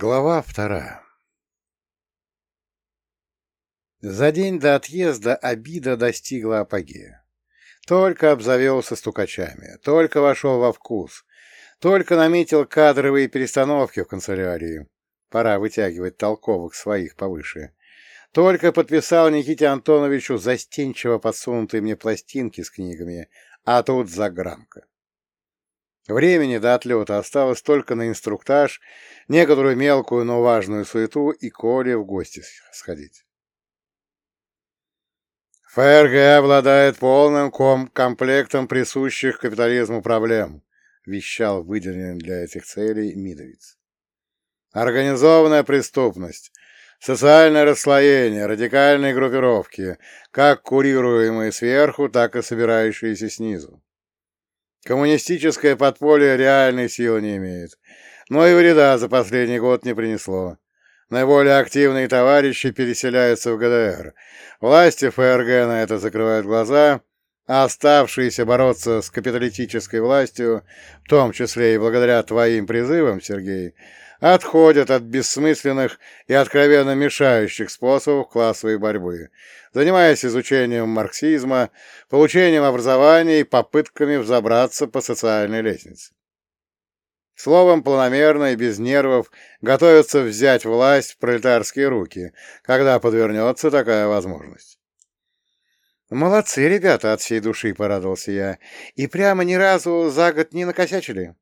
Глава вторая За день до отъезда обида достигла апогея. Только обзавелся стукачами, только вошел во вкус, только наметил кадровые перестановки в канцелярии. Пора вытягивать толковых своих повыше. Только подписал Никите Антоновичу застенчиво подсунутые мне пластинки с книгами, а тут заграмка. Времени до отлета осталось только на инструктаж, некоторую мелкую, но важную суету и Коле в гости сходить. ФРГ обладает полным ком комплектом присущих капитализму проблем, вещал выделенный для этих целей Мидовиц. Организованная преступность, социальное расслоение, радикальные группировки, как курируемые сверху, так и собирающиеся снизу. Коммунистическое подполье реальной силы не имеет, но и вреда за последний год не принесло. Наиболее активные товарищи переселяются в ГДР. Власти ФРГ на это закрывают глаза, а оставшиеся бороться с капиталистической властью, в том числе и благодаря твоим призывам, Сергей, отходят от бессмысленных и откровенно мешающих способов классовой борьбы, занимаясь изучением марксизма, получением образования и попытками взобраться по социальной лестнице. Словом, планомерно и без нервов готовятся взять власть в пролетарские руки, когда подвернется такая возможность. «Молодцы, ребята!» — от всей души порадовался я. «И прямо ни разу за год не накосячили?»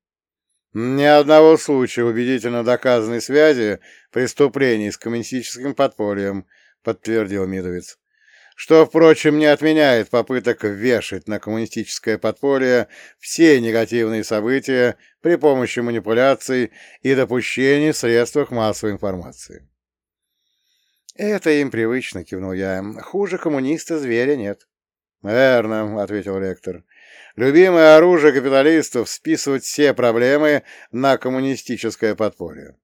Ни одного случая убедительно доказанной связи преступлений с коммунистическим подпольем, подтвердил Мидовец. Что, впрочем, не отменяет попыток вешать на коммунистическое подполье все негативные события при помощи манипуляций и допущений в средствах массовой информации. «Это им привычно», — кивнул я. «Хуже коммуниста зверя нет». «Верно», — ответил ректор. Любимое оружие капиталистов — списывать все проблемы на коммунистическое подполье.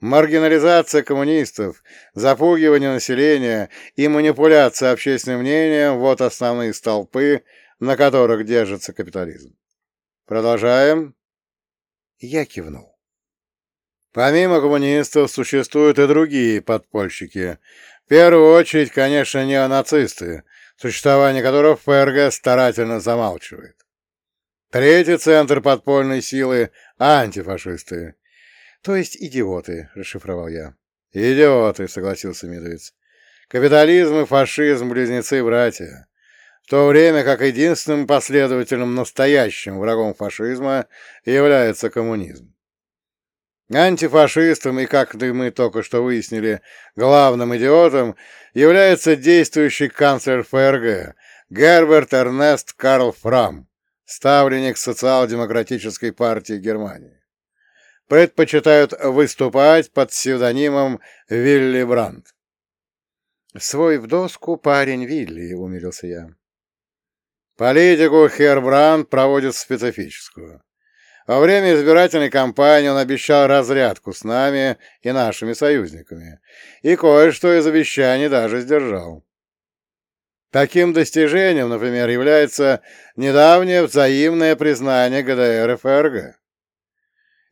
Маргинализация коммунистов, запугивание населения и манипуляция общественным мнением — вот основные столпы, на которых держится капитализм. Продолжаем. Я кивнул. Помимо коммунистов существуют и другие подпольщики. В первую очередь, конечно, неонацисты, существование которого ФРГ старательно замалчивает. Третий центр подпольной силы — антифашисты. То есть идиоты, — расшифровал я. Идиоты, — согласился Медведь. Капитализм и фашизм — близнецы-братья. В то время как единственным последовательным настоящим врагом фашизма является коммунизм. Антифашистом и, как мы только что выяснили, главным идиотом является действующий канцлер ФРГ Герберт Эрнест Карл Фрам, ставленник социал-демократической партии Германии. Предпочитают выступать под псевдонимом Вилли Брандт. «Свой в доску парень Вилли», — умилился я. Политику Хербранд проводит специфическую. Во время избирательной кампании он обещал разрядку с нами и нашими союзниками, и кое-что из обещаний даже сдержал. Таким достижением, например, является недавнее взаимное признание ГДР и ФРГ.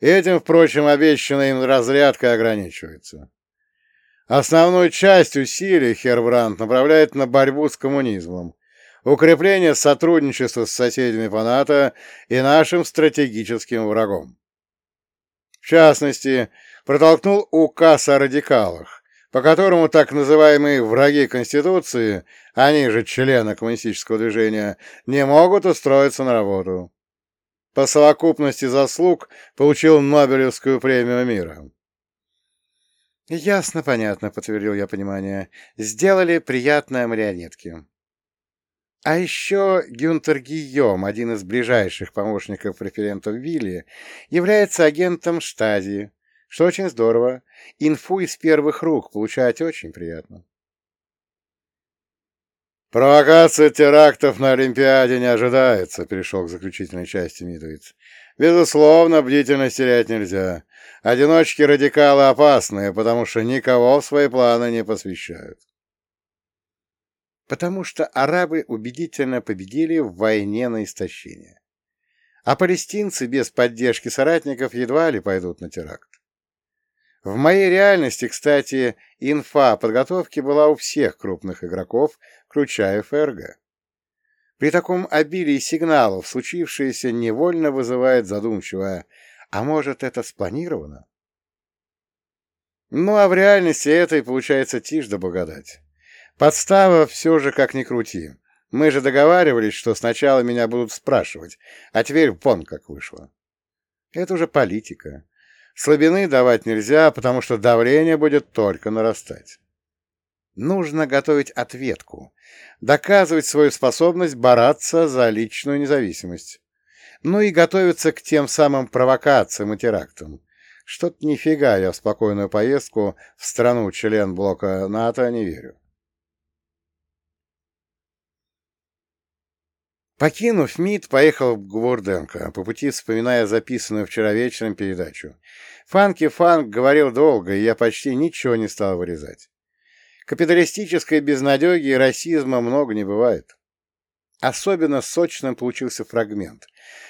Этим, впрочем, обещанная им разрядка ограничивается. Основную часть усилий Хербранд направляет на борьбу с коммунизмом, укрепление сотрудничества с соседями по НАТО и нашим стратегическим врагом. В частности, протолкнул указ о радикалах, по которому так называемые враги Конституции, они же члены коммунистического движения, не могут устроиться на работу. По совокупности заслуг получил Нобелевскую премию мира. «Ясно, понятно», — подтвердил я понимание. «Сделали приятное марионетки». А еще Гюнтер Гийом, один из ближайших помощников референтов Вилли, является агентом Штази, что очень здорово. Инфу из первых рук получать очень приятно. «Провокация терактов на Олимпиаде не ожидается», — перешел к заключительной части Митовиц. «Безусловно, бдительность терять нельзя. Одиночки-радикалы опасные, потому что никого в свои планы не посвящают потому что арабы убедительно победили в войне на истощение. А палестинцы без поддержки соратников едва ли пойдут на теракт. В моей реальности, кстати, инфа подготовки была у всех крупных игроков, включая ФРГ. При таком обилии сигналов случившееся невольно вызывает задумчивое «А может, это спланировано?» Ну, а в реальности этой получается тишь да благодать. Подстава все же как ни крути. Мы же договаривались, что сначала меня будут спрашивать, а теперь вон как вышло. Это уже политика. Слабины давать нельзя, потому что давление будет только нарастать. Нужно готовить ответку, доказывать свою способность бороться за личную независимость. Ну и готовиться к тем самым провокациям и терактам. Что-то нифига я в спокойную поездку в страну-член блока НАТО не верю. Покинув МИД, поехал в Гвурденко, по пути вспоминая записанную вчера вечером передачу. Фанки Фанк говорил долго, и я почти ничего не стал вырезать. Капиталистической безнадеги и расизма много не бывает. Особенно сочным получился фрагмент,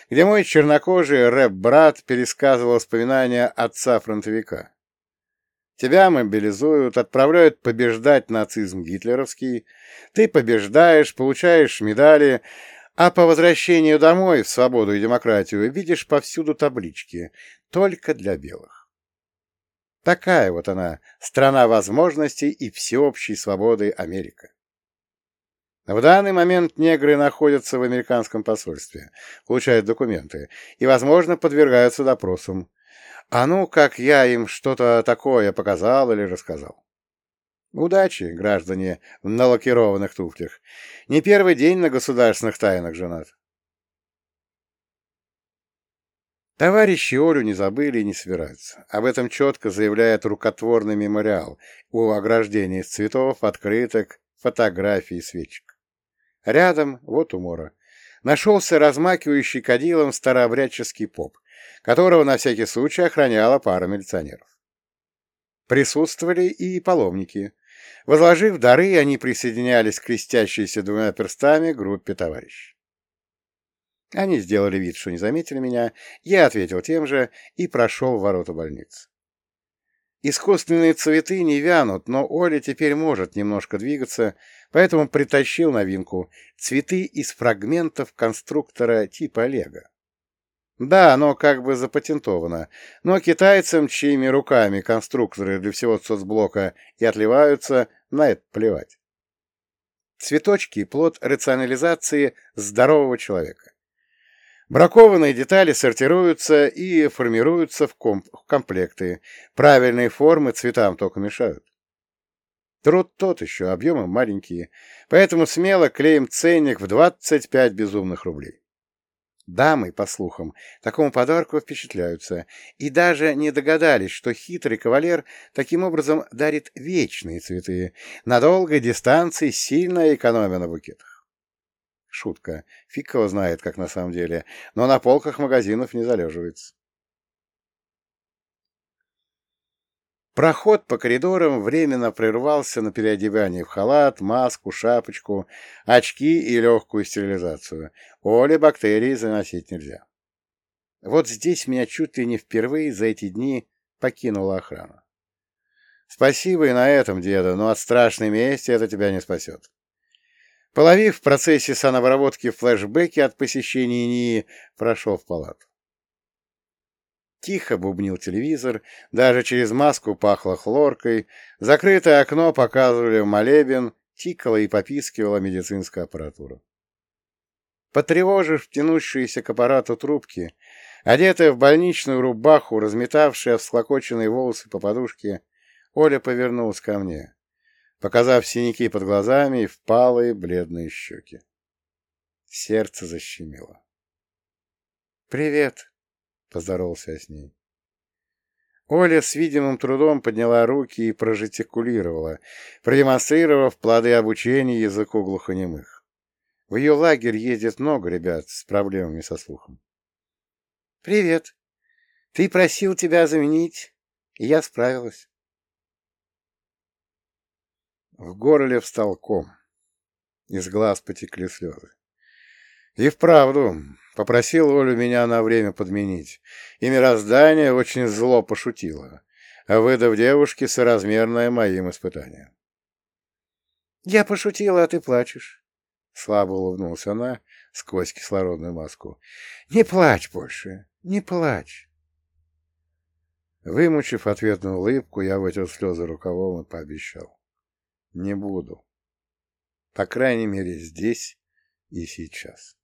где мой чернокожий рэп-брат пересказывал воспоминания отца-фронтовика. Тебя мобилизуют, отправляют побеждать нацизм гитлеровский, ты побеждаешь, получаешь медали, а по возвращению домой в свободу и демократию видишь повсюду таблички «Только для белых». Такая вот она, страна возможностей и всеобщей свободы Америка. В данный момент негры находятся в американском посольстве, получают документы и, возможно, подвергаются допросам. А ну, как я им что-то такое показал или рассказал. Удачи, граждане на лакированных туфлях. Не первый день на государственных тайнах женат. Товарищи Олю не забыли и не собираются. Об этом четко заявляет рукотворный мемориал у ограждения из цветов, открыток, фотографий и свечек. Рядом, вот умора, нашелся размакивающий кадилом старообрядческий поп, которого на всякий случай охраняла пара милиционеров. Присутствовали и паломники, Возложив дары, они присоединялись к крестящейся двумя перстами группе товарищей. Они сделали вид, что не заметили меня, я ответил тем же и прошел в ворота больницы. Искусственные цветы не вянут, но Оля теперь может немножко двигаться, поэтому притащил новинку — цветы из фрагментов конструктора типа Лего. Да, оно как бы запатентовано, но китайцам, чьими руками конструкторы для всего соцблока и отливаются, на это плевать. Цветочки — плод рационализации здорового человека. Бракованные детали сортируются и формируются в, комп в комплекты. Правильные формы цветам только мешают. Труд тот еще, объемы маленькие, поэтому смело клеим ценник в 25 безумных рублей. Дамы, по слухам, такому подарку впечатляются и даже не догадались, что хитрый кавалер таким образом дарит вечные цветы, на долгой дистанции сильно экономя на букетах. Шутка. Фиг его знает, как на самом деле, но на полках магазинов не залеживается. Проход по коридорам временно прервался на переодевание в халат, маску, шапочку, очки и легкую стерилизацию. Оле бактерии заносить нельзя. Вот здесь меня чуть ли не впервые за эти дни покинула охрана. Спасибо и на этом, деда, но от страшной мести это тебя не спасет. Половив в процессе санобработки флешбеки от посещения НИИ, прошел в палату. Тихо бубнил телевизор, даже через маску пахло хлоркой, закрытое окно показывали молебен, тикала и попискивала медицинская аппаратура. Потревожив тянущиеся к аппарату трубки, одетая в больничную рубаху, разметавшая всклокоченные волосы по подушке, Оля повернулась ко мне, показав синяки под глазами и впалые бледные щеки. Сердце защемило. «Привет!» Поздоровался я с ней. Оля с видимым трудом подняла руки и прожестикулировала, продемонстрировав плоды обучения языку глухонемых. В ее лагерь ездит много ребят с проблемами со слухом. «Привет. Ты просил тебя заменить, и я справилась». В горле встал ком. Из глаз потекли слезы. И вправду, попросил Олю меня на время подменить, и мироздание очень зло пошутило. выдав девушке соразмерное моим испытаниям. «Я пошутила, а ты плачешь», — слабо улыбнулась она сквозь кислородную маску. «Не плачь больше, не плачь». Вымучив ответную улыбку, я вытер слезы рукавом и пообещал. Не буду. По крайней мере, здесь и сейчас.